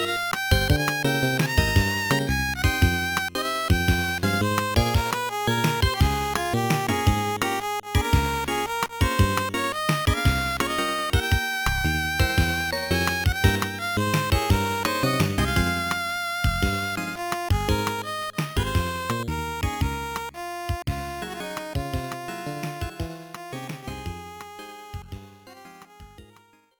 you